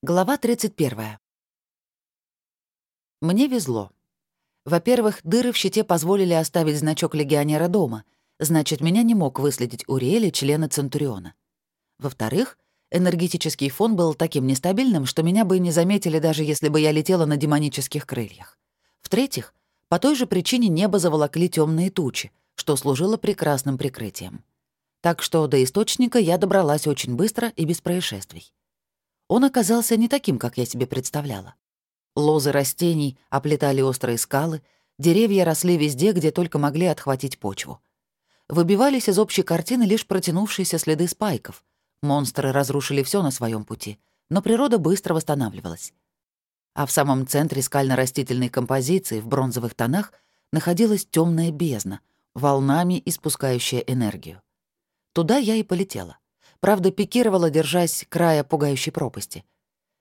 Глава 31. Мне везло. Во-первых, дыры в щите позволили оставить значок легионера дома, значит, меня не мог выследить Уриэля, члена Центуриона. Во-вторых, энергетический фон был таким нестабильным, что меня бы не заметили, даже если бы я летела на демонических крыльях. В-третьих, по той же причине небо заволокли темные тучи, что служило прекрасным прикрытием. Так что до источника я добралась очень быстро и без происшествий он оказался не таким, как я себе представляла. Лозы растений оплетали острые скалы, деревья росли везде, где только могли отхватить почву. Выбивались из общей картины лишь протянувшиеся следы спайков. Монстры разрушили все на своем пути, но природа быстро восстанавливалась. А в самом центре скально-растительной композиции в бронзовых тонах находилась темная бездна, волнами испускающая энергию. Туда я и полетела. Правда, пикировала, держась края пугающей пропасти.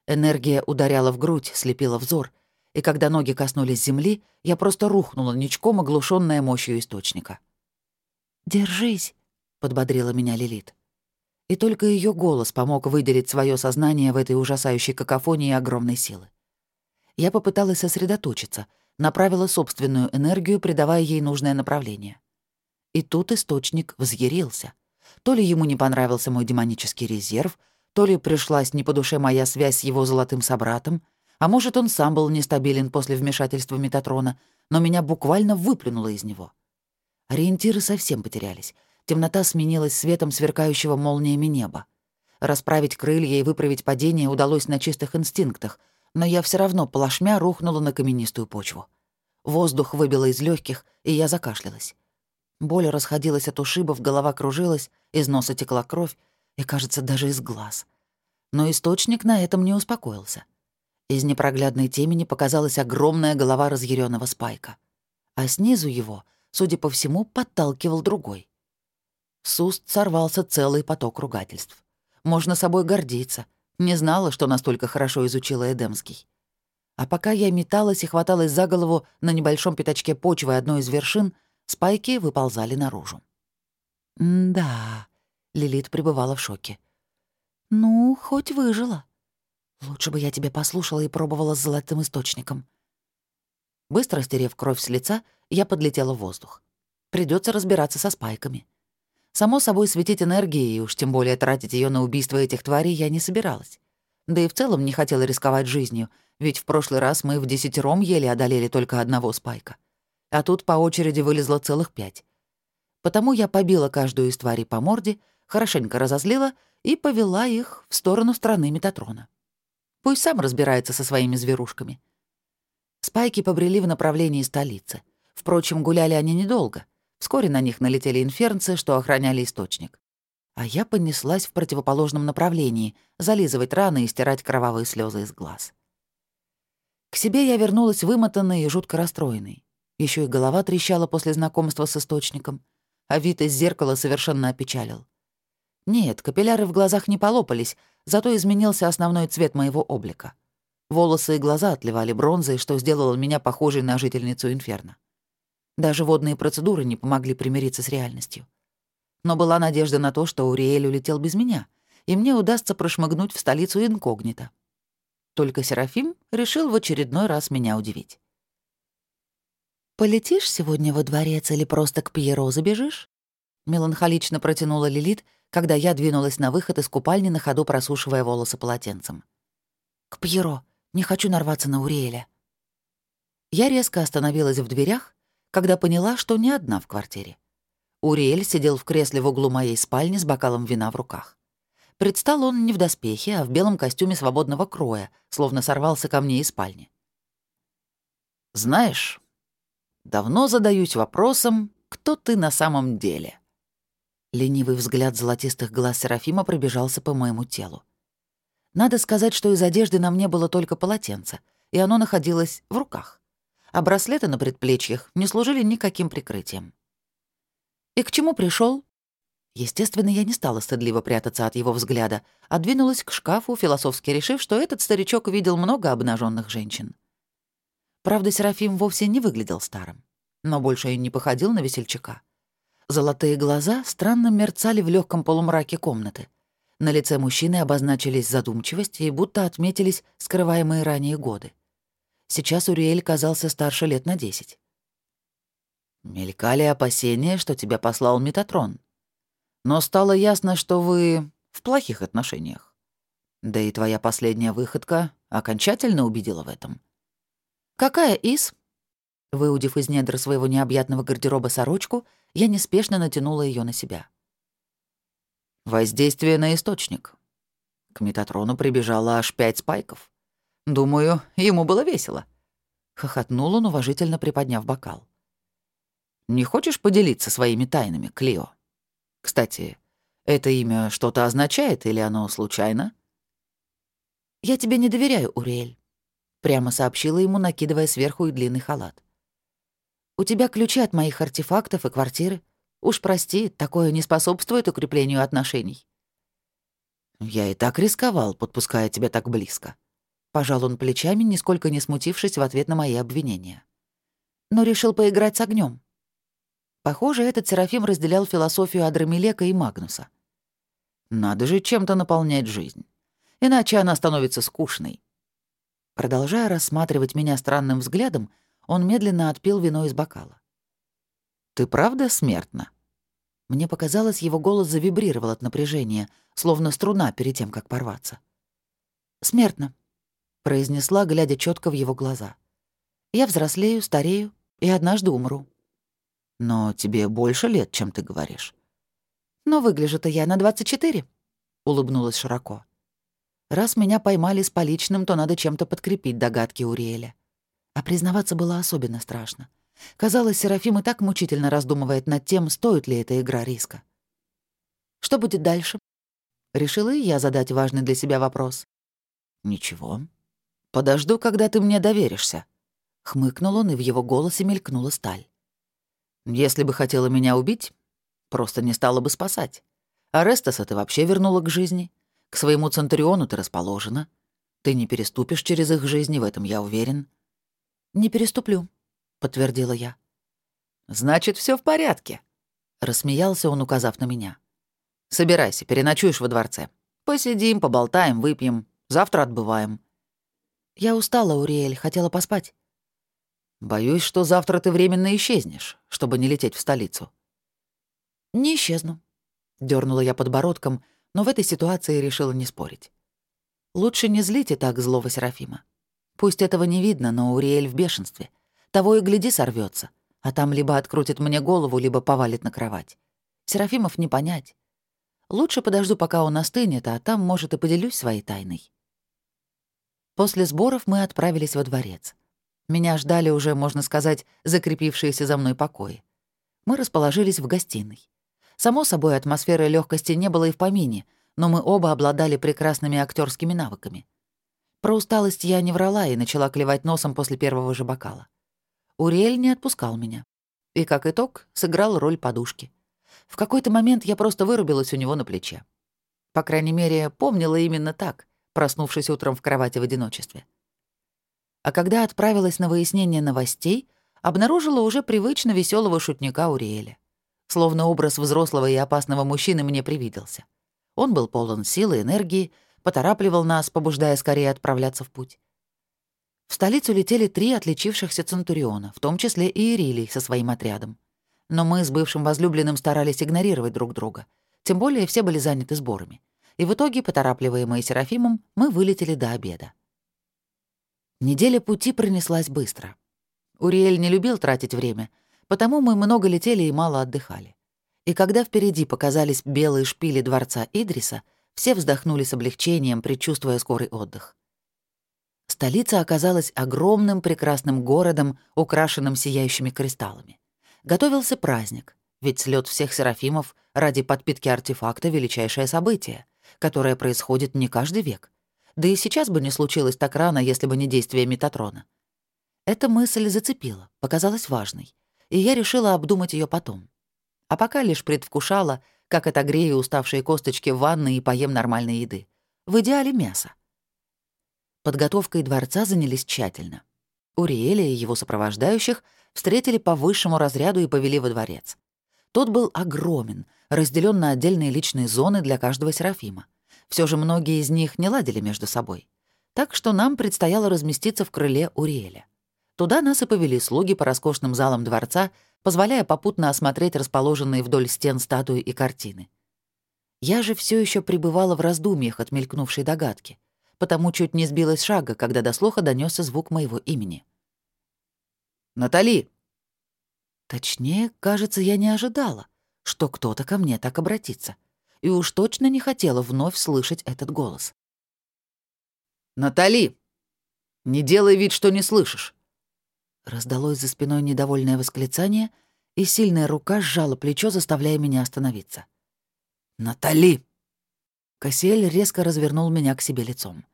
Энергия ударяла в грудь, слепила взор, и когда ноги коснулись земли, я просто рухнула ничком, оглушенная мощью источника. «Держись», — подбодрила меня Лилит. И только ее голос помог выделить свое сознание в этой ужасающей какофонии огромной силы. Я попыталась сосредоточиться, направила собственную энергию, придавая ей нужное направление. И тут источник взъярился — то ли ему не понравился мой демонический резерв, то ли пришлась не по душе моя связь с его золотым собратом, а может, он сам был нестабилен после вмешательства Метатрона, но меня буквально выплюнуло из него. Ориентиры совсем потерялись. Темнота сменилась светом сверкающего молниями неба. Расправить крылья и выправить падение удалось на чистых инстинктах, но я все равно плашмя рухнула на каменистую почву. Воздух выбило из легких, и я закашлялась. Боль расходилась от ушибов, голова кружилась, из носа текла кровь и, кажется, даже из глаз. Но источник на этом не успокоился. Из непроглядной темени показалась огромная голова разъяренного спайка. А снизу его, судя по всему, подталкивал другой. С уст сорвался целый поток ругательств. Можно собой гордиться. Не знала, что настолько хорошо изучила Эдемский. А пока я металась и хваталась за голову на небольшом пятачке почвы одной из вершин — Спайки выползали наружу. «Да», — Лилит пребывала в шоке. «Ну, хоть выжила. Лучше бы я тебя послушала и пробовала с золотым источником». Быстро стерев кровь с лица, я подлетела в воздух. Придется разбираться со спайками. Само собой, светить энергией, уж тем более тратить ее на убийство этих тварей, я не собиралась. Да и в целом не хотела рисковать жизнью, ведь в прошлый раз мы в десятером еле одолели только одного спайка а тут по очереди вылезло целых пять. Потому я побила каждую из тварей по морде, хорошенько разозлила и повела их в сторону страны Метатрона. Пусть сам разбирается со своими зверушками. Спайки побрели в направлении столицы. Впрочем, гуляли они недолго. Вскоре на них налетели инфернцы, что охраняли источник. А я понеслась в противоположном направлении, зализывать раны и стирать кровавые слезы из глаз. К себе я вернулась вымотанной и жутко расстроенной. Еще и голова трещала после знакомства с источником, а вид из зеркала совершенно опечалил. Нет, капилляры в глазах не полопались, зато изменился основной цвет моего облика. Волосы и глаза отливали бронзой, что сделало меня похожей на жительницу Инферно. Даже водные процедуры не помогли примириться с реальностью. Но была надежда на то, что Уриэль улетел без меня, и мне удастся прошмыгнуть в столицу инкогнито. Только Серафим решил в очередной раз меня удивить. «Полетишь сегодня во дворец или просто к Пьеро забежишь?» Меланхолично протянула Лилит, когда я двинулась на выход из купальни, на ходу просушивая волосы полотенцем. «К Пьеро. Не хочу нарваться на Уриэля». Я резко остановилась в дверях, когда поняла, что не одна в квартире. Уриэль сидел в кресле в углу моей спальни с бокалом вина в руках. Предстал он не в доспехе, а в белом костюме свободного кроя, словно сорвался ко мне из спальни. «Знаешь, Давно задаюсь вопросом, кто ты на самом деле?» Ленивый взгляд золотистых глаз Серафима пробежался по моему телу. Надо сказать, что из одежды на мне было только полотенце, и оно находилось в руках. А браслеты на предплечьях не служили никаким прикрытием. «И к чему пришел? Естественно, я не стала стыдливо прятаться от его взгляда, а двинулась к шкафу, философски решив, что этот старичок видел много обнаженных женщин. Правда, Серафим вовсе не выглядел старым, но больше и не походил на весельчака. Золотые глаза странно мерцали в легком полумраке комнаты. На лице мужчины обозначились задумчивость и будто отметились скрываемые ранее годы. Сейчас Уриэль казался старше лет на десять. Мелькали опасения, что тебя послал Метатрон. Но стало ясно, что вы в плохих отношениях. Да и твоя последняя выходка окончательно убедила в этом. «Какая из?» Выудив из недр своего необъятного гардероба сорочку, я неспешно натянула ее на себя. Воздействие на источник. К Метатрону прибежало аж пять спайков. Думаю, ему было весело. Хохотнул он, уважительно приподняв бокал. «Не хочешь поделиться своими тайнами, Клио? Кстати, это имя что-то означает или оно случайно?» «Я тебе не доверяю, Уриэль», — прямо сообщила ему, накидывая сверху и длинный халат. «У тебя ключи от моих артефактов и квартиры. Уж прости, такое не способствует укреплению отношений». «Я и так рисковал, подпуская тебя так близко». Пожал он плечами, нисколько не смутившись в ответ на мои обвинения. Но решил поиграть с огнем. Похоже, этот Серафим разделял философию Адрамелека и Магнуса. «Надо же чем-то наполнять жизнь. Иначе она становится скучной». Продолжая рассматривать меня странным взглядом, он медленно отпил вино из бокала. «Ты правда смертна?» Мне показалось, его голос завибрировал от напряжения, словно струна перед тем, как порваться. «Смертно», — произнесла, глядя четко в его глаза. «Я взрослею, старею и однажды умру». «Но тебе больше лет, чем ты говоришь». «Но выгляжу-то я на 24», — улыбнулась широко. «Раз меня поймали с поличным, то надо чем-то подкрепить догадки Уриэля. А признаваться было особенно страшно. Казалось, Серафим и так мучительно раздумывает над тем, стоит ли эта игра риска. «Что будет дальше?» Решила я задать важный для себя вопрос. «Ничего. Подожду, когда ты мне доверишься». Хмыкнул он, и в его голосе мелькнула сталь. «Если бы хотела меня убить, просто не стала бы спасать. Арестаса ты вообще вернула к жизни. К своему Центуриону ты расположена. Ты не переступишь через их жизни, в этом я уверен». «Не переступлю», — подтвердила я. «Значит, все в порядке», — рассмеялся он, указав на меня. «Собирайся, переночуешь во дворце. Посидим, поболтаем, выпьем. Завтра отбываем». «Я устала, Уриэль, хотела поспать». «Боюсь, что завтра ты временно исчезнешь, чтобы не лететь в столицу». «Не исчезну», — дернула я подбородком, но в этой ситуации решила не спорить. «Лучше не злите так злого Серафима. Пусть этого не видно, но Уриэль в бешенстве. Того и гляди сорвется, а там либо открутит мне голову, либо повалит на кровать. Серафимов не понять. Лучше подожду, пока он остынет, а там, может, и поделюсь своей тайной. После сборов мы отправились во дворец. Меня ждали уже, можно сказать, закрепившиеся за мной покои. Мы расположились в гостиной. Само собой, атмосферы легкости не было и в помине, но мы оба обладали прекрасными актерскими навыками. Про усталость я не врала и начала клевать носом после первого же бокала. Уриэль не отпускал меня. И, как итог, сыграл роль подушки. В какой-то момент я просто вырубилась у него на плече. По крайней мере, помнила именно так, проснувшись утром в кровати в одиночестве. А когда отправилась на выяснение новостей, обнаружила уже привычно веселого шутника Уриэля. Словно образ взрослого и опасного мужчины мне привиделся. Он был полон силы, энергии, поторапливал нас, побуждая скорее отправляться в путь. В столицу летели три отличившихся Центуриона, в том числе и Ирилий со своим отрядом. Но мы с бывшим возлюбленным старались игнорировать друг друга. Тем более все были заняты сборами. И в итоге, поторапливаемые Серафимом, мы вылетели до обеда. Неделя пути пронеслась быстро. Уриэль не любил тратить время, потому мы много летели и мало отдыхали. И когда впереди показались белые шпили дворца Идриса, все вздохнули с облегчением, предчувствуя скорый отдых. Столица оказалась огромным прекрасным городом, украшенным сияющими кристаллами. Готовился праздник, ведь слет всех серафимов ради подпитки артефакта — величайшее событие, которое происходит не каждый век. Да и сейчас бы не случилось так рано, если бы не действие Метатрона. Эта мысль зацепила, показалась важной, и я решила обдумать ее потом. А пока лишь предвкушала, как отогрею уставшие косточки в ванной и поем нормальной еды. В идеале мясо. Подготовкой дворца занялись тщательно. Уриэля и его сопровождающих встретили по высшему разряду и повели во дворец. Тот был огромен, разделен на отдельные личные зоны для каждого серафима. Все же многие из них не ладили между собой. Так что нам предстояло разместиться в крыле Уриэля. Туда нас и повели слуги по роскошным залам дворца, позволяя попутно осмотреть расположенные вдоль стен статуи и картины. Я же все еще пребывала в раздумьях от мелькнувшей догадки, потому чуть не сбилась шага, когда до слуха донесся звук моего имени. «Натали!» Точнее, кажется, я не ожидала, что кто-то ко мне так обратится, и уж точно не хотела вновь слышать этот голос. «Натали! Не делай вид, что не слышишь!» Раздалось за спиной недовольное восклицание, и сильная рука сжала плечо, заставляя меня остановиться. «Натали!» Кассиэль резко развернул меня к себе лицом.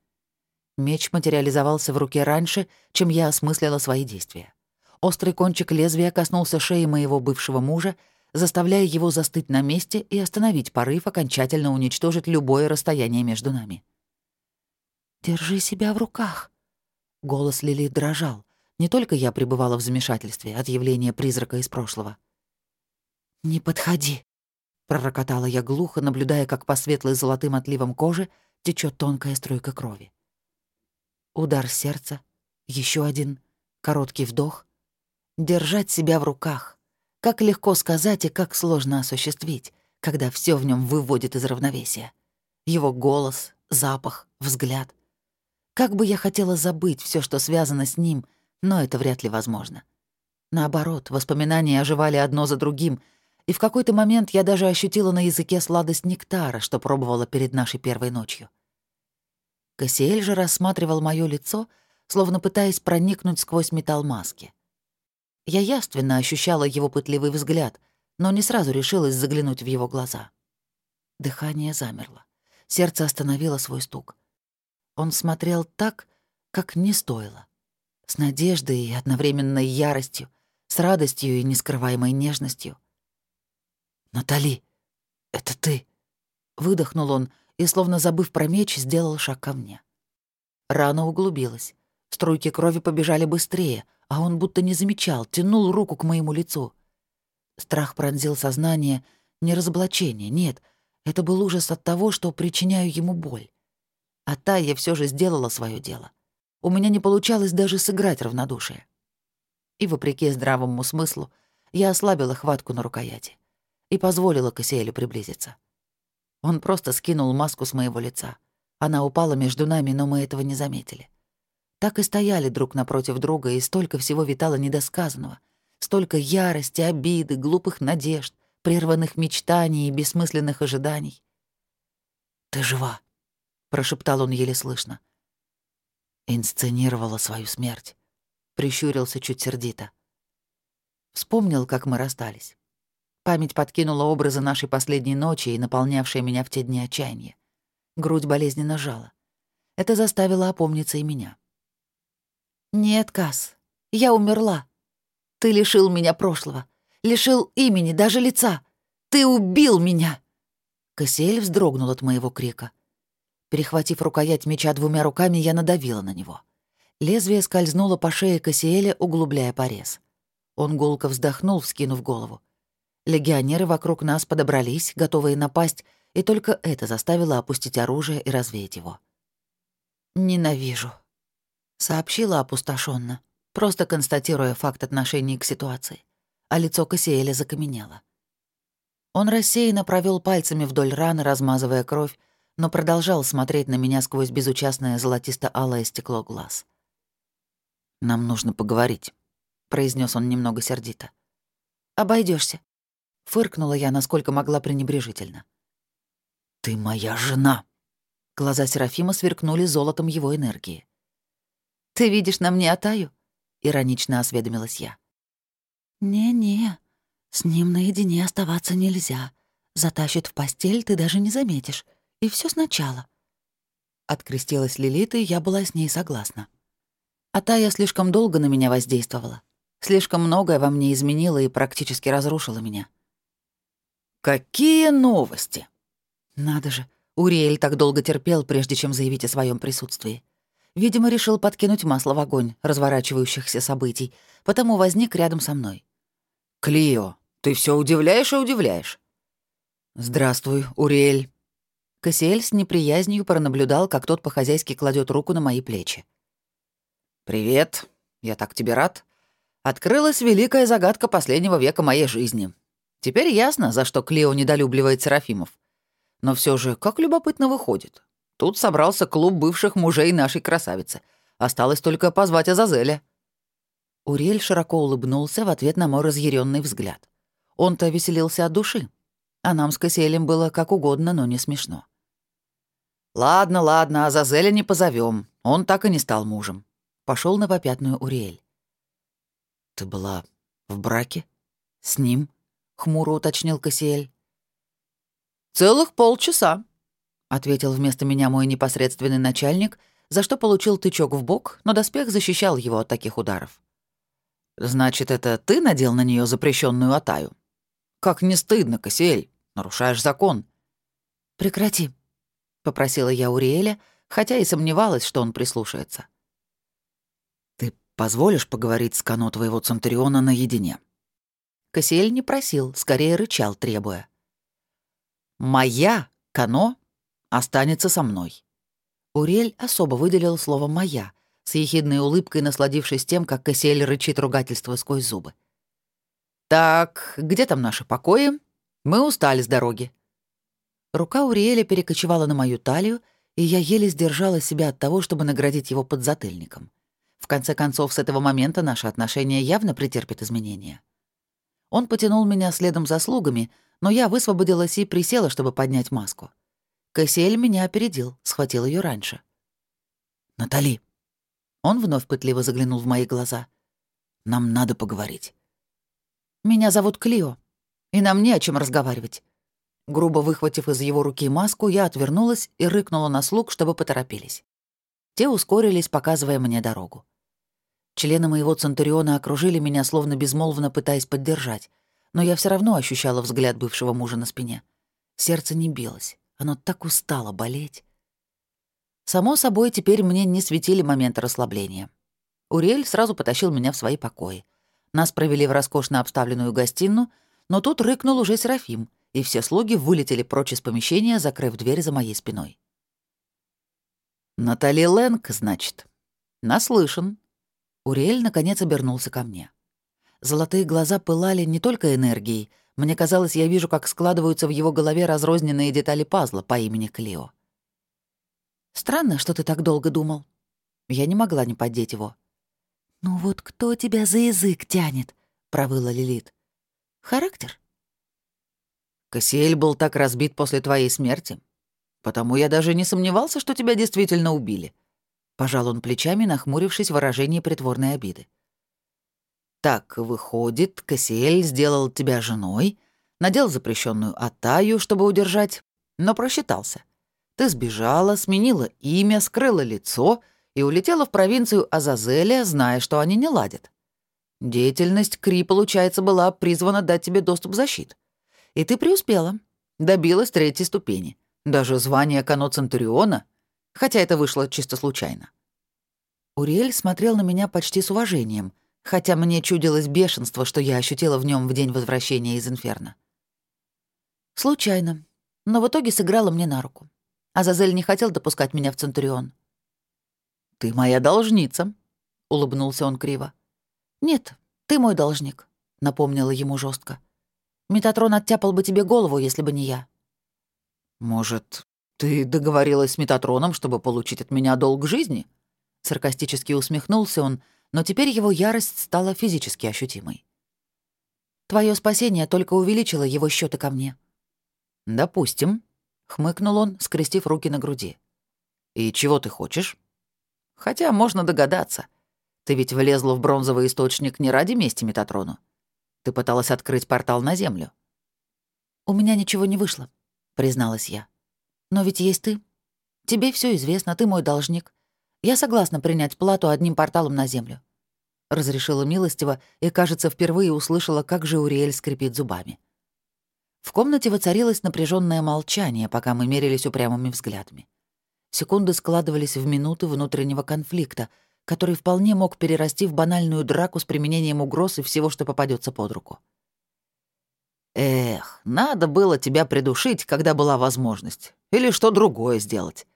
Меч материализовался в руке раньше, чем я осмыслила свои действия. Острый кончик лезвия коснулся шеи моего бывшего мужа, заставляя его застыть на месте и остановить порыв окончательно уничтожить любое расстояние между нами. «Держи себя в руках!» Голос Лили дрожал. Не только я пребывала в замешательстве от явления призрака из прошлого. «Не подходи!» Пророкотала я глухо, наблюдая, как по светлой золотым отливам кожи течет тонкая струйка крови. Удар сердца, еще один, короткий вдох. Держать себя в руках. Как легко сказать и как сложно осуществить, когда все в нем выводит из равновесия. Его голос, запах, взгляд. Как бы я хотела забыть все, что связано с ним, но это вряд ли возможно. Наоборот, воспоминания оживали одно за другим — и в какой-то момент я даже ощутила на языке сладость нектара, что пробовала перед нашей первой ночью. Кассиэль же рассматривал моё лицо, словно пытаясь проникнуть сквозь металл маски. Я явственно ощущала его пытливый взгляд, но не сразу решилась заглянуть в его глаза. Дыхание замерло. Сердце остановило свой стук. Он смотрел так, как не стоило. С надеждой и одновременной яростью, с радостью и нескрываемой нежностью. «Натали, это ты!» Выдохнул он и, словно забыв про меч, сделал шаг ко мне. Рана углубилась. Струйки крови побежали быстрее, а он будто не замечал, тянул руку к моему лицу. Страх пронзил сознание, не разоблачение, нет, это был ужас от того, что причиняю ему боль. А та я все же сделала свое дело. У меня не получалось даже сыграть равнодушие. И, вопреки здравому смыслу, я ослабила хватку на рукояти и позволила Кассиэлю приблизиться. Он просто скинул маску с моего лица. Она упала между нами, но мы этого не заметили. Так и стояли друг напротив друга, и столько всего витало недосказанного. Столько ярости, обиды, глупых надежд, прерванных мечтаний и бессмысленных ожиданий. «Ты жива», — прошептал он еле слышно. Инсценировала свою смерть. Прищурился чуть сердито. Вспомнил, как мы расстались. Память подкинула образы нашей последней ночи и наполнявшие меня в те дни отчаяния. Грудь болезненно жала. Это заставило опомниться и меня. «Нет, Кас, я умерла. Ты лишил меня прошлого, лишил имени, даже лица. Ты убил меня!» Кассиэль вздрогнул от моего крика. Перехватив рукоять меча двумя руками, я надавила на него. Лезвие скользнуло по шее Кассиэля, углубляя порез. Он гулко вздохнул, вскинув голову. Легионеры вокруг нас подобрались, готовые напасть, и только это заставило опустить оружие и развеять его. «Ненавижу», — сообщила опустошенно, просто констатируя факт отношений к ситуации, а лицо Кассиэля закаменело. Он рассеянно провел пальцами вдоль раны, размазывая кровь, но продолжал смотреть на меня сквозь безучастное золотисто-алое стекло глаз. «Нам нужно поговорить», — произнес он немного сердито. Обойдешься, Фыркнула я, насколько могла пренебрежительно. «Ты моя жена!» Глаза Серафима сверкнули золотом его энергии. «Ты видишь на мне Атаю?» — иронично осведомилась я. «Не-не, с ним наедине оставаться нельзя. Затащит в постель, ты даже не заметишь. И все сначала». Открестилась Лилит, и я была с ней согласна. Атая слишком долго на меня воздействовала. Слишком многое во мне изменило и практически разрушило меня. «Какие новости?» Надо же, Уриэль так долго терпел, прежде чем заявить о своем присутствии. Видимо, решил подкинуть масло в огонь разворачивающихся событий, потому возник рядом со мной. «Клио, ты все удивляешь и удивляешь». «Здравствуй, Уриэль». Кассиэль с неприязнью пронаблюдал, как тот по-хозяйски кладет руку на мои плечи. «Привет. Я так тебе рад. Открылась великая загадка последнего века моей жизни. Теперь ясно, за что Клео недолюбливает Серафимов. Но все же, как любопытно выходит. Тут собрался клуб бывших мужей нашей красавицы. Осталось только позвать Азазеля». Урель широко улыбнулся в ответ на мой разъяренный взгляд. Он-то веселился от души. А нам с Кассиэлем было как угодно, но не смешно. «Ладно, ладно, Азазеля не позовем. Он так и не стал мужем». Пошел на попятную Уриэль. «Ты была в браке? С ним?» — хмуро уточнил Кассиэль. «Целых полчаса», — ответил вместо меня мой непосредственный начальник, за что получил тычок в бок, но доспех защищал его от таких ударов. «Значит, это ты надел на нее запрещенную атаю? Как не стыдно, Кассиэль, нарушаешь закон». «Прекрати», — попросила я Уриэля, хотя и сомневалась, что он прислушается. Позволишь поговорить с Кано твоего Центуриона наедине?» Кассиэль не просил, скорее рычал, требуя. «Моя Кано останется со мной». Урель особо выделил слово «моя», с ехидной улыбкой насладившись тем, как Кассиэль рычит ругательство сквозь зубы. «Так, где там наши покои? Мы устали с дороги». Рука Уриэля перекочевала на мою талию, и я еле сдержала себя от того, чтобы наградить его подзатыльником. В конце концов, с этого момента наши отношения явно претерпят изменения. Он потянул меня следом за слугами, но я высвободилась и присела, чтобы поднять маску. Кассиэль меня опередил, схватил ее раньше. «Натали!» Он вновь пытливо заглянул в мои глаза. «Нам надо поговорить». «Меня зовут Клио, и нам не о чем разговаривать». Грубо выхватив из его руки маску, я отвернулась и рыкнула на слуг, чтобы поторопились. Те ускорились, показывая мне дорогу. Члены моего Центуриона окружили меня, словно безмолвно пытаясь поддержать, но я все равно ощущала взгляд бывшего мужа на спине. Сердце не билось, оно так устало болеть. Само собой, теперь мне не светили моменты расслабления. Уриэль сразу потащил меня в свои покои. Нас провели в роскошно обставленную гостиную, но тут рыкнул уже Серафим, и все слуги вылетели прочь из помещения, закрыв дверь за моей спиной. «Натали Лэнг, значит?» «Наслышан», Уриэль наконец обернулся ко мне. Золотые глаза пылали не только энергией. Мне казалось, я вижу, как складываются в его голове разрозненные детали пазла по имени Клио. «Странно, что ты так долго думал». Я не могла не поддеть его. «Ну вот кто тебя за язык тянет?» — провыла Лилит. «Характер?» «Кассиэль был так разбит после твоей смерти. Потому я даже не сомневался, что тебя действительно убили. Пожал он плечами, нахмурившись в выражении притворной обиды. «Так, выходит, Кассиэль сделал тебя женой, надел запрещенную атаю, чтобы удержать, но просчитался. Ты сбежала, сменила имя, скрыла лицо и улетела в провинцию Азазеля, зная, что они не ладят. Деятельность Кри, получается, была призвана дать тебе доступ защит. И ты преуспела, добилась третьей ступени. Даже звание Кано Центуриона хотя это вышло чисто случайно. Уриэль смотрел на меня почти с уважением, хотя мне чудилось бешенство, что я ощутила в нем в день возвращения из Инферно. Случайно, но в итоге сыграла мне на руку. Азазель не хотел допускать меня в Центурион. «Ты моя должница», — улыбнулся он криво. «Нет, ты мой должник», — напомнила ему жестко. «Метатрон оттяпал бы тебе голову, если бы не я». «Может, «Ты договорилась с Метатроном, чтобы получить от меня долг жизни?» Саркастически усмехнулся он, но теперь его ярость стала физически ощутимой. «Твое спасение только увеличило его счеты ко мне». «Допустим», — хмыкнул он, скрестив руки на груди. «И чего ты хочешь?» «Хотя можно догадаться. Ты ведь влезла в бронзовый источник не ради мести Метатрону. Ты пыталась открыть портал на Землю». «У меня ничего не вышло», — призналась я. Но ведь есть ты. Тебе все известно, ты мой должник. Я согласна принять плату одним порталом на землю. Разрешила милостиво и, кажется, впервые услышала, как же Уриэль скрипит зубами. В комнате воцарилось напряженное молчание, пока мы мерились упрямыми взглядами. Секунды складывались в минуты внутреннего конфликта, который вполне мог перерасти в банальную драку с применением угроз и всего, что попадется под руку. Эх, надо было тебя придушить, когда была возможность. Или что другое сделать.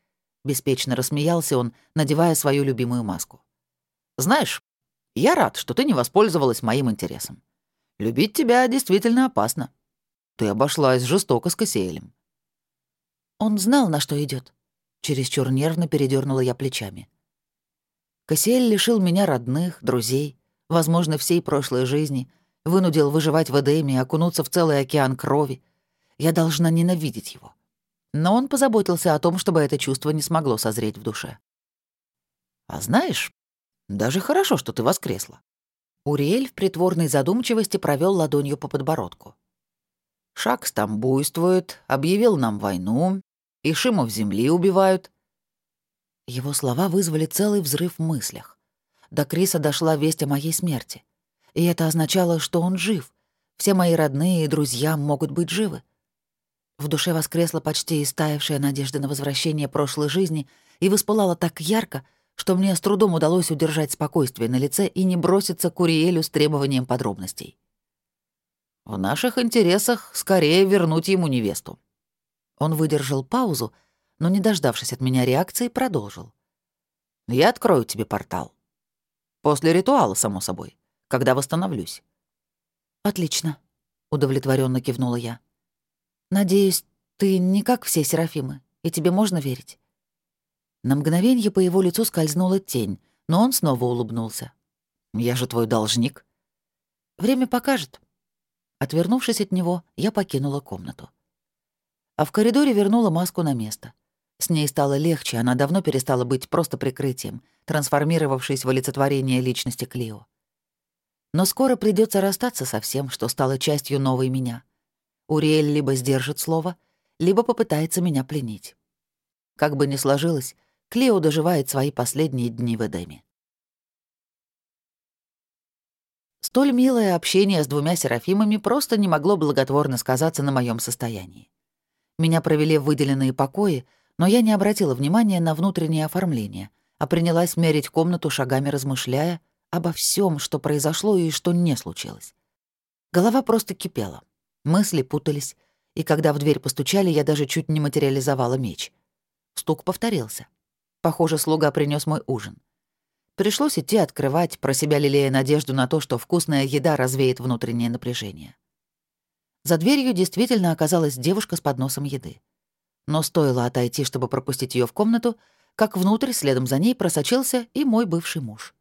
Беспечно рассмеялся он, надевая свою любимую маску. Знаешь, я рад, что ты не воспользовалась моим интересом. Любить тебя действительно опасно. Ты обошлась жестоко с Кассиэлем. Он знал, на что идет. Чересчур нервно передернула я плечами. Кассиэль лишил меня родных, друзей, возможно, всей прошлой жизни, вынудил выживать в Эдеме окунуться в целый океан крови. Я должна ненавидеть его. Но он позаботился о том, чтобы это чувство не смогло созреть в душе. «А знаешь, даже хорошо, что ты воскресла». Уриэль в притворной задумчивости провел ладонью по подбородку. «Шакс там буйствует, объявил нам войну, и Шимов земли убивают». Его слова вызвали целый взрыв в мыслях. До Криса дошла весть о моей смерти. И это означало, что он жив. Все мои родные и друзья могут быть живы. В душе воскресла почти истаявшая надежда на возвращение прошлой жизни и воспылала так ярко, что мне с трудом удалось удержать спокойствие на лице и не броситься к Уриэлю с требованием подробностей. «В наших интересах скорее вернуть ему невесту». Он выдержал паузу, но, не дождавшись от меня реакции, продолжил. «Я открою тебе портал. После ритуала, само собой, когда восстановлюсь». «Отлично», — удовлетворенно кивнула я. «Надеюсь, ты не как все Серафимы, и тебе можно верить?» На мгновение по его лицу скользнула тень, но он снова улыбнулся. «Я же твой должник». «Время покажет». Отвернувшись от него, я покинула комнату. А в коридоре вернула маску на место. С ней стало легче, она давно перестала быть просто прикрытием, трансформировавшись в олицетворение личности Клио. Но скоро придется расстаться со всем, что стало частью новой меня. Уриэль либо сдержит слово, либо попытается меня пленить. Как бы ни сложилось, Клео доживает свои последние дни в Эдеме. Столь милое общение с двумя серафимами просто не могло благотворно сказаться на моем состоянии. Меня провели в выделенные покои, но я не обратила внимания на внутреннее оформление, а принялась мерить комнату шагами размышляя обо всем, что произошло и что не случилось. Голова просто кипела, мысли путались, и когда в дверь постучали, я даже чуть не материализовала меч. Стук повторился. Похоже, слуга принес мой ужин. Пришлось идти открывать, про себя лелея надежду на то, что вкусная еда развеет внутреннее напряжение. За дверью действительно оказалась девушка с подносом еды. Но стоило отойти, чтобы пропустить ее в комнату, как внутрь следом за ней просочился и мой бывший муж.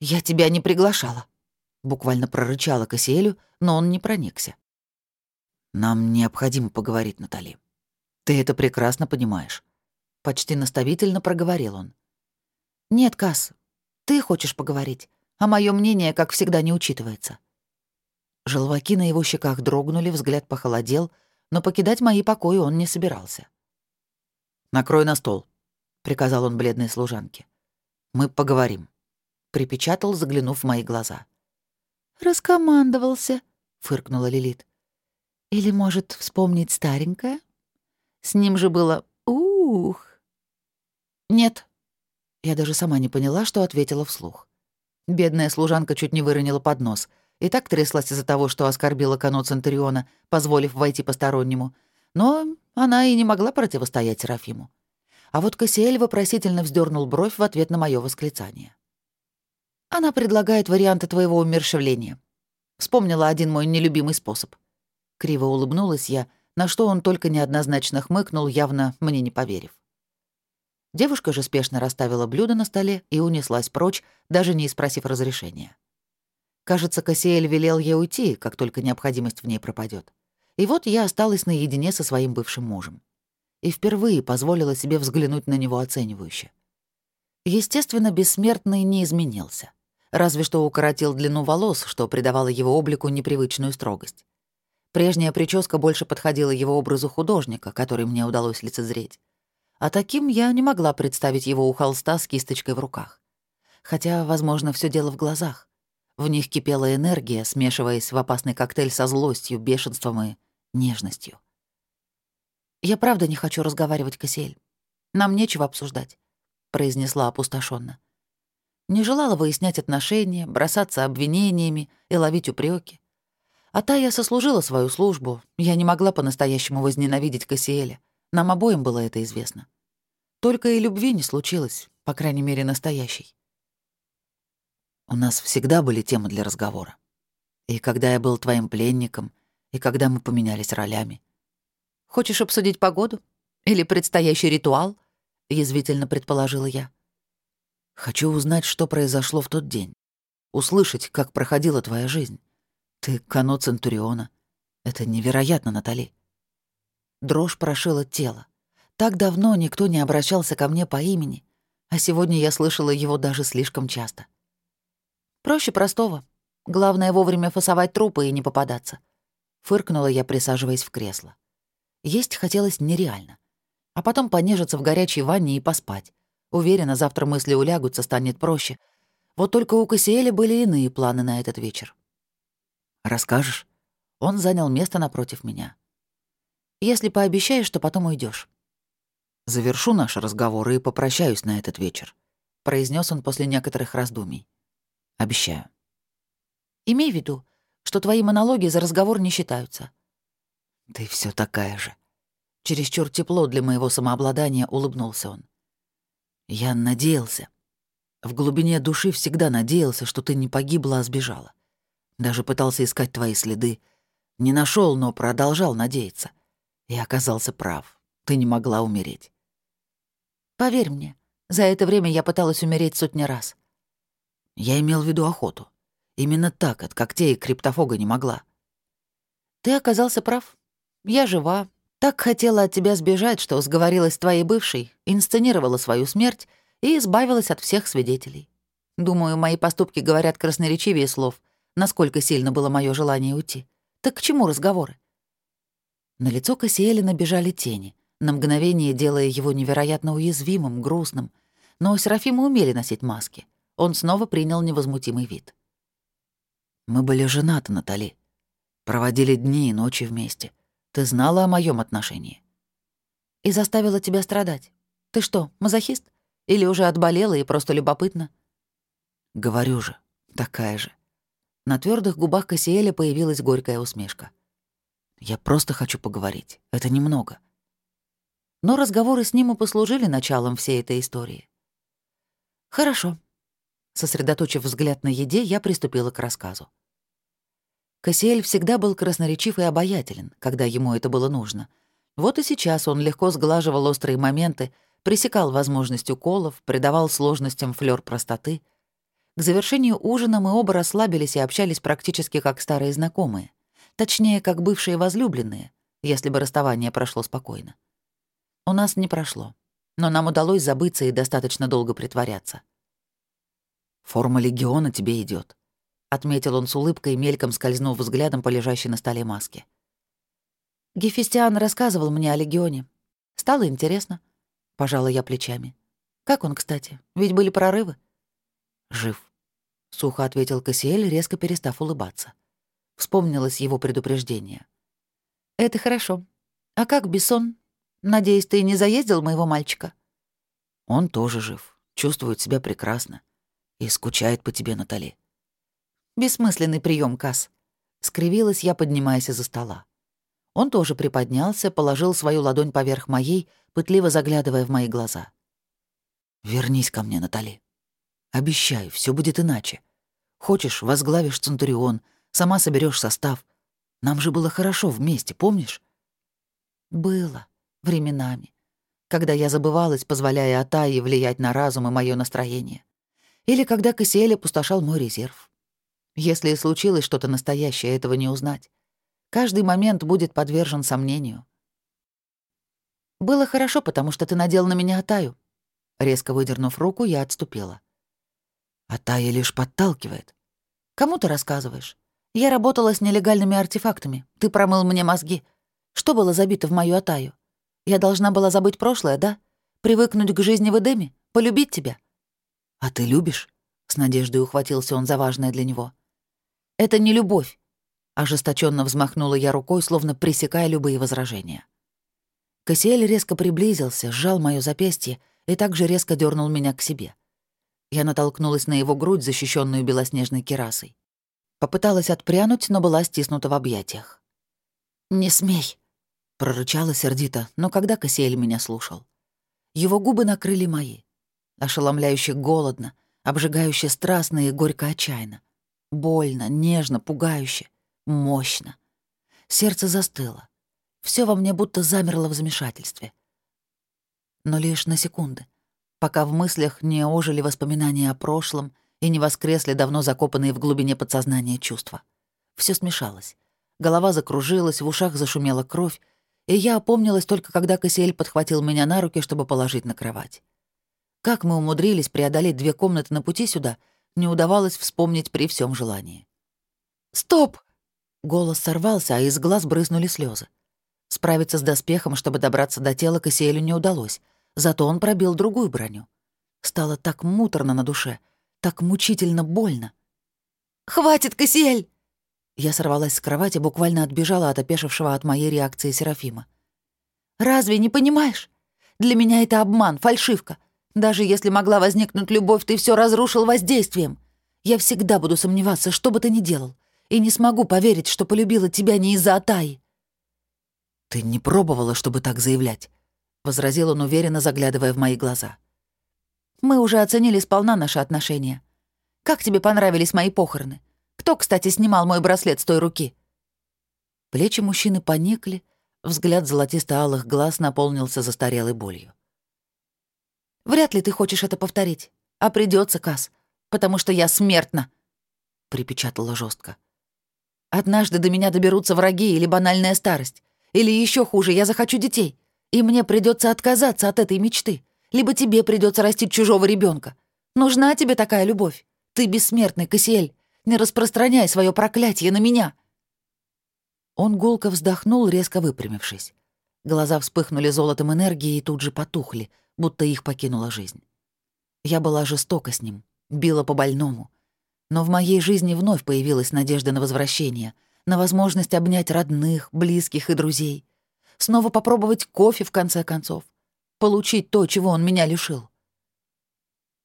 «Я тебя не приглашала», — буквально прорычала Кассиэлю, но он не проникся. «Нам необходимо поговорить, Натали. Ты это прекрасно понимаешь. Почти наставительно проговорил он. «Нет, Касс, ты хочешь поговорить, а мое мнение, как всегда, не учитывается». Желваки на его щеках дрогнули, взгляд похолодел, но покидать мои покои он не собирался. «Накрой на стол», — приказал он бледной служанке. «Мы поговорим», — припечатал, заглянув в мои глаза. «Раскомандовался», — фыркнула Лилит. «Или, может, вспомнить старенькое? С ним же было «ух». «Нет». Я даже сама не поняла, что ответила вслух. Бедная служанка чуть не выронила поднос. И так тряслась из-за того, что оскорбила Кано Центуриона, позволив войти постороннему. Но она и не могла противостоять Серафиму. А вот Кассиэль вопросительно вздернул бровь в ответ на мое восклицание. «Она предлагает варианты твоего умершевления. Вспомнила один мой нелюбимый способ». Криво улыбнулась я, на что он только неоднозначно хмыкнул, явно мне не поверив. Девушка же спешно расставила блюдо на столе и унеслась прочь, даже не спросив разрешения. Кажется, Кассиэль велел ей уйти, как только необходимость в ней пропадет. И вот я осталась наедине со своим бывшим мужем. И впервые позволила себе взглянуть на него оценивающе. Естественно, бессмертный не изменился. Разве что укоротил длину волос, что придавало его облику непривычную строгость. Прежняя прическа больше подходила его образу художника, который мне удалось лицезреть а таким я не могла представить его у холста с кисточкой в руках. Хотя, возможно, все дело в глазах. В них кипела энергия, смешиваясь в опасный коктейль со злостью, бешенством и нежностью. «Я правда не хочу разговаривать, Кассиэль. Нам нечего обсуждать», — произнесла опустошенно. Не желала выяснять отношения, бросаться обвинениями и ловить упреки. А та я сослужила свою службу. Я не могла по-настоящему возненавидеть Кассиэля. Нам обоим было это известно. Только и любви не случилось, по крайней мере, настоящей. У нас всегда были темы для разговора. И когда я был твоим пленником, и когда мы поменялись ролями. Хочешь обсудить погоду? Или предстоящий ритуал? Язвительно предположила я. Хочу узнать, что произошло в тот день. Услышать, как проходила твоя жизнь. Ты Кано Центуриона. Это невероятно, Натали. Дрожь прошила тело. Так давно никто не обращался ко мне по имени, а сегодня я слышала его даже слишком часто. Проще простого. Главное вовремя фасовать трупы и не попадаться. Фыркнула я, присаживаясь в кресло. Есть хотелось нереально. А потом понежиться в горячей ванне и поспать. Уверена, завтра мысли улягутся, станет проще. Вот только у Кассиэля были иные планы на этот вечер. «Расскажешь?» Он занял место напротив меня. «Если пообещаешь, что потом уйдешь. «Завершу наш разговор и попрощаюсь на этот вечер», — произнес он после некоторых раздумий. «Обещаю». «Имей в виду, что твои монологи за разговор не считаются». «Ты все такая же». Чересчур тепло для моего самообладания улыбнулся он. «Я надеялся. В глубине души всегда надеялся, что ты не погибла, а сбежала. Даже пытался искать твои следы. Не нашел, но продолжал надеяться. И оказался прав. Ты не могла умереть. Поверь мне, за это время я пыталась умереть сотни раз. Я имел в виду охоту. Именно так от когтей криптофога не могла. Ты оказался прав. Я жива. Так хотела от тебя сбежать, что сговорилась с твоей бывшей, инсценировала свою смерть и избавилась от всех свидетелей. Думаю, мои поступки говорят красноречивее слов — насколько сильно было мое желание уйти. Так к чему разговоры? На лицо Кассиэля набежали тени, на мгновение делая его невероятно уязвимым, грустным. Но Серафимы умели носить маски. Он снова принял невозмутимый вид. «Мы были женаты, Натали. Проводили дни и ночи вместе. Ты знала о моем отношении?» «И заставила тебя страдать. Ты что, мазохист? Или уже отболела и просто любопытно?» «Говорю же, такая же. На твердых губах Кассиэля появилась горькая усмешка. «Я просто хочу поговорить. Это немного». Но разговоры с ним и послужили началом всей этой истории. «Хорошо». Сосредоточив взгляд на еде, я приступила к рассказу. Кассиэль всегда был красноречив и обаятелен, когда ему это было нужно. Вот и сейчас он легко сглаживал острые моменты, пресекал возможность уколов, придавал сложностям флёр простоты — к завершению ужина мы оба расслабились и общались практически как старые знакомые. Точнее, как бывшие возлюбленные, если бы расставание прошло спокойно. У нас не прошло, но нам удалось забыться и достаточно долго притворяться. «Форма легиона тебе идет, отметил он с улыбкой, мельком скользнув взглядом по лежащей на столе маске. Гефестиан рассказывал мне о легионе. Стало интересно. Пожала я плечами. Как он, кстати? Ведь были прорывы. «Жив», — сухо ответил Кассиэль, резко перестав улыбаться. Вспомнилось его предупреждение. «Это хорошо. А как Бессон? Надеюсь, ты не заездил моего мальчика?» «Он тоже жив, чувствует себя прекрасно и скучает по тебе, Натали». «Бессмысленный прием, Касс», — скривилась я, поднимаясь из-за стола. Он тоже приподнялся, положил свою ладонь поверх моей, пытливо заглядывая в мои глаза. «Вернись ко мне, Натали». Обещаю, все будет иначе. Хочешь, возглавишь Центурион, сама соберешь состав. Нам же было хорошо вместе, помнишь? Было. Временами. Когда я забывалась, позволяя Атае влиять на разум и мое настроение. Или когда Кассиэль опустошал мой резерв. Если и случилось что-то настоящее, этого не узнать. Каждый момент будет подвержен сомнению. «Было хорошо, потому что ты надел на меня Атаю». Резко выдернув руку, я отступила. А Тая лишь подталкивает. Кому ты рассказываешь? Я работала с нелегальными артефактами. Ты промыл мне мозги. Что было забито в мою Атаю? Я должна была забыть прошлое, да? Привыкнуть к жизни в Эдеме? Полюбить тебя? А ты любишь? С надеждой ухватился он за важное для него. Это не любовь. Ожесточенно взмахнула я рукой, словно пресекая любые возражения. Кассиэль резко приблизился, сжал моё запястье и также резко дернул меня к себе. Я натолкнулась на его грудь, защищенную белоснежной керасой. Попыталась отпрянуть, но была стиснута в объятиях. «Не смей!» — прорычала сердито, но когда Кассиэль меня слушал. Его губы накрыли мои. Ошеломляюще голодно, обжигающе страстно и горько отчаянно. Больно, нежно, пугающе, мощно. Сердце застыло. Все во мне будто замерло в замешательстве. Но лишь на секунды, пока в мыслях не ожили воспоминания о прошлом и не воскресли давно закопанные в глубине подсознания чувства. Все смешалось. Голова закружилась, в ушах зашумела кровь, и я опомнилась только когда Кассиэль подхватил меня на руки, чтобы положить на кровать. Как мы умудрились преодолеть две комнаты на пути сюда, не удавалось вспомнить при всем желании. «Стоп!» Голос сорвался, а из глаз брызнули слезы. Справиться с доспехом, чтобы добраться до тела, Кассиэлю не удалось, зато он пробил другую броню. Стало так муторно на душе, так мучительно больно. «Хватит, Кассиэль!» Я сорвалась с кровати, буквально отбежала от опешившего от моей реакции Серафима. «Разве не понимаешь? Для меня это обман, фальшивка. Даже если могла возникнуть любовь, ты все разрушил воздействием. Я всегда буду сомневаться, что бы ты ни делал, и не смогу поверить, что полюбила тебя не из-за Атаи». «Ты не пробовала, чтобы так заявлять», — возразил он уверенно, заглядывая в мои глаза. «Мы уже оценили сполна наши отношения. Как тебе понравились мои похороны? Кто, кстати, снимал мой браслет с той руки?» Плечи мужчины поникли, взгляд золотисто-алых глаз наполнился застарелой болью. Вряд ли ты хочешь это повторить. А придется, Кас, потому что я смертна», — припечатала жестко. «Однажды до меня доберутся враги или банальная старость. Или еще хуже, я захочу детей. И мне придется отказаться от этой мечты. Либо тебе придется растить чужого ребенка. Нужна тебе такая любовь. Ты бессмертный, Кассиэль. Не распространяй свое проклятие на меня». Он гулко вздохнул, резко выпрямившись. Глаза вспыхнули золотом энергии и тут же потухли — будто их покинула жизнь. Я была жестока с ним, била по-больному. Но в моей жизни вновь появилась надежда на возвращение, на возможность обнять родных, близких и друзей. Снова попробовать кофе, в конце концов. Получить то, чего он меня лишил.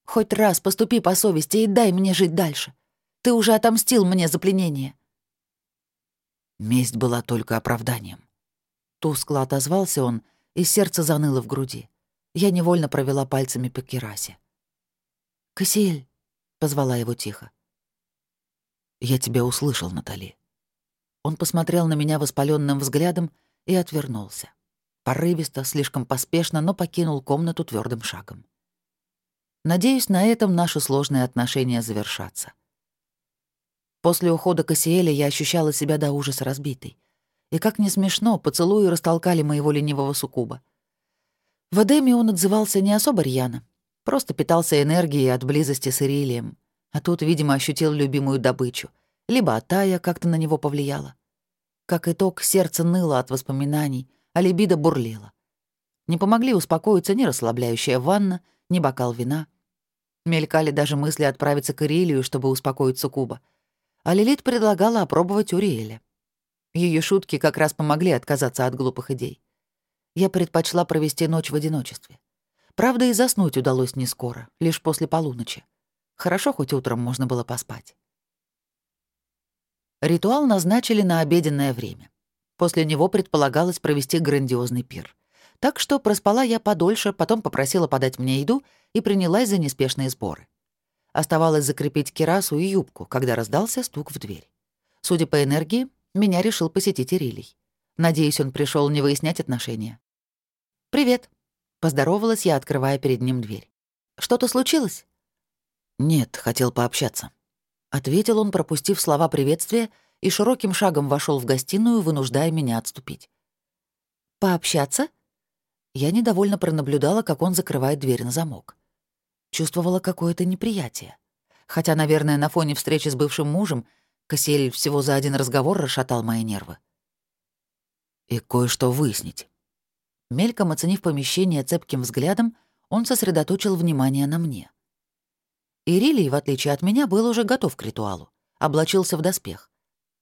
Хоть раз поступи по совести и дай мне жить дальше. Ты уже отомстил мне за пленение. Месть была только оправданием. Тускло отозвался он, и сердце заныло в груди. Я невольно провела пальцами по керасе. «Кассиэль», — позвала его тихо. «Я тебя услышал, Натали». Он посмотрел на меня воспаленным взглядом и отвернулся. Порывисто, слишком поспешно, но покинул комнату твердым шагом. Надеюсь, на этом наши сложные отношения завершатся. После ухода Кассиэля я ощущала себя до ужаса разбитой. И как не смешно, поцелуи растолкали моего ленивого суккуба. В Эдеме он отзывался не особо рьяно, просто питался энергией от близости с Ирилием, а тут, видимо, ощутил любимую добычу, либо Атая как-то на него повлияла. Как итог, сердце ныло от воспоминаний, а либидо бурлило. Не помогли успокоиться ни расслабляющая ванна, ни бокал вина. Мелькали даже мысли отправиться к Ирилию, чтобы успокоить Сукуба. А Лилит предлагала опробовать Уриэля. Ее шутки как раз помогли отказаться от глупых идей я предпочла провести ночь в одиночестве. Правда, и заснуть удалось не скоро, лишь после полуночи. Хорошо, хоть утром можно было поспать. Ритуал назначили на обеденное время. После него предполагалось провести грандиозный пир. Так что проспала я подольше, потом попросила подать мне еду и принялась за неспешные сборы. Оставалось закрепить кирасу и юбку, когда раздался стук в дверь. Судя по энергии, меня решил посетить Ирилий. Надеюсь, он пришел не выяснять отношения. «Привет», — поздоровалась я, открывая перед ним дверь. «Что-то случилось?» «Нет, хотел пообщаться», — ответил он, пропустив слова приветствия, и широким шагом вошел в гостиную, вынуждая меня отступить. «Пообщаться?» Я недовольно пронаблюдала, как он закрывает дверь на замок. Чувствовала какое-то неприятие. Хотя, наверное, на фоне встречи с бывшим мужем Кассиэль всего за один разговор расшатал мои нервы и кое-что выяснить. Мельком оценив помещение цепким взглядом, он сосредоточил внимание на мне. Ирилий, в отличие от меня, был уже готов к ритуалу, облачился в доспех.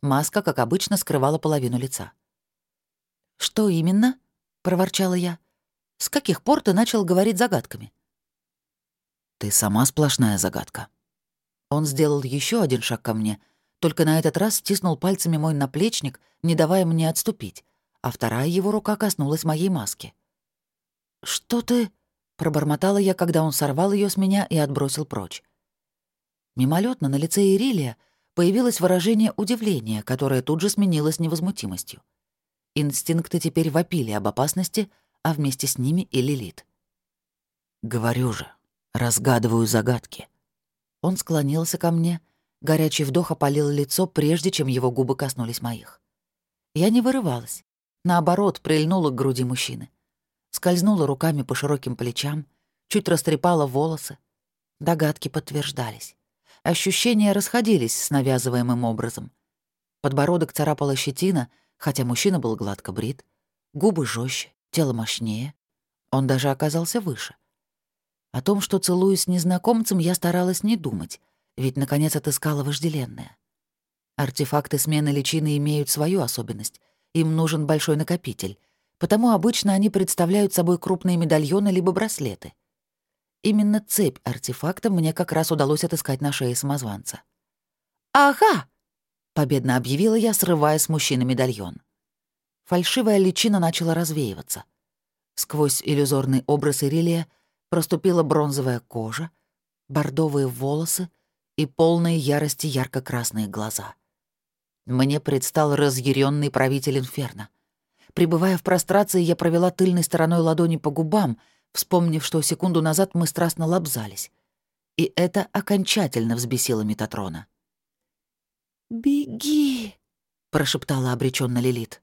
Маска, как обычно, скрывала половину лица. «Что именно?» — проворчала я. «С каких пор ты начал говорить загадками?» «Ты сама сплошная загадка». Он сделал еще один шаг ко мне, только на этот раз стиснул пальцами мой наплечник, не давая мне отступить, а вторая его рука коснулась моей маски. «Что ты...» — пробормотала я, когда он сорвал ее с меня и отбросил прочь. Мимолетно на лице Ирилия появилось выражение удивления, которое тут же сменилось невозмутимостью. Инстинкты теперь вопили об опасности, а вместе с ними и Лилит. «Говорю же, разгадываю загадки». Он склонился ко мне, горячий вдох опалил лицо, прежде чем его губы коснулись моих. Я не вырывалась, наоборот, прильнула к груди мужчины. Скользнула руками по широким плечам, чуть растрепала волосы. Догадки подтверждались. Ощущения расходились с навязываемым образом. Подбородок царапала щетина, хотя мужчина был гладко брит, губы жестче, тело мощнее. Он даже оказался выше. О том, что целуюсь с незнакомцем, я старалась не думать, ведь, наконец, отыскала вожделенное. Артефакты смены личины имеют свою особенность. Им нужен большой накопитель, потому обычно они представляют собой крупные медальоны либо браслеты — Именно цепь артефакта мне как раз удалось отыскать на шее самозванца. «Ага!» — победно объявила я, срывая с мужчины медальон. Фальшивая личина начала развеиваться. Сквозь иллюзорный образ Ирилия проступила бронзовая кожа, бордовые волосы и полные ярости ярко-красные глаза. Мне предстал разъяренный правитель Инферно. Прибывая в прострации, я провела тыльной стороной ладони по губам — вспомнив, что секунду назад мы страстно лобзались. И это окончательно взбесило Метатрона. «Беги!» — прошептала обреченно Лилит.